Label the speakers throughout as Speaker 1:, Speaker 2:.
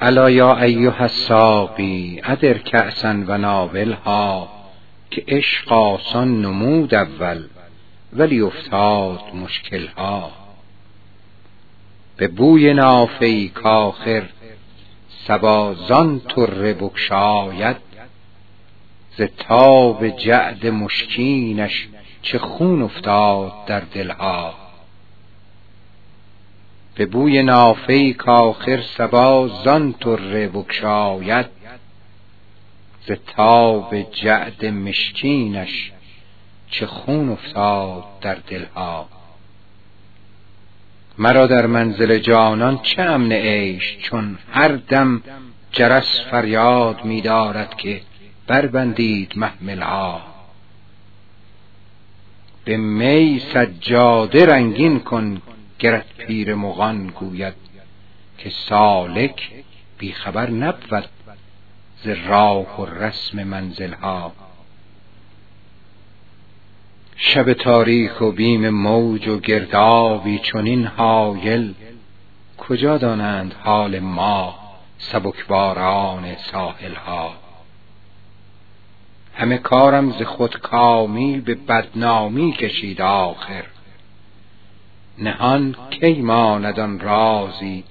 Speaker 1: الا یا ایها الساقی ادر کأسا و ناولها که عشق آسان نمود اول ولی افتاد مشکلها. به بوی نافه کاخر صبا زان طره بگشاید ز تاب جعد مشکینش چه خون افتاد در دلها. به بوی نافه کاخر صبا زان طره بگشاید ز تاب جعد مشکینش چه خون افتاد در دلها. مرا در منزل جانان چه امن عیش چون هر دم جرس فریاد می دارد که بربندید محملها. به می سجاده رنگین کن گرت پیر مغان گوید که سالک بیخبر نبود ز راه و رسم منزلها. شب تاریک و بیم موج و گردابی چنین هایل کجا دانند حال ما سبکباران ساحلها؟ همه کارم ز خودکامی به بدنامی کشید آخر. نهان کی ماند آن رازی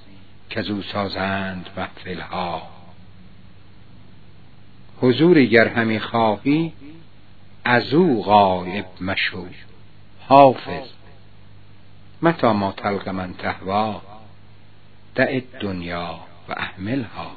Speaker 1: کزو سازند محفلها حضوری گر همی خواهی ازو غایب مشو. حافظ. متى ما تلق من تهوی دع الدنیا و اهملها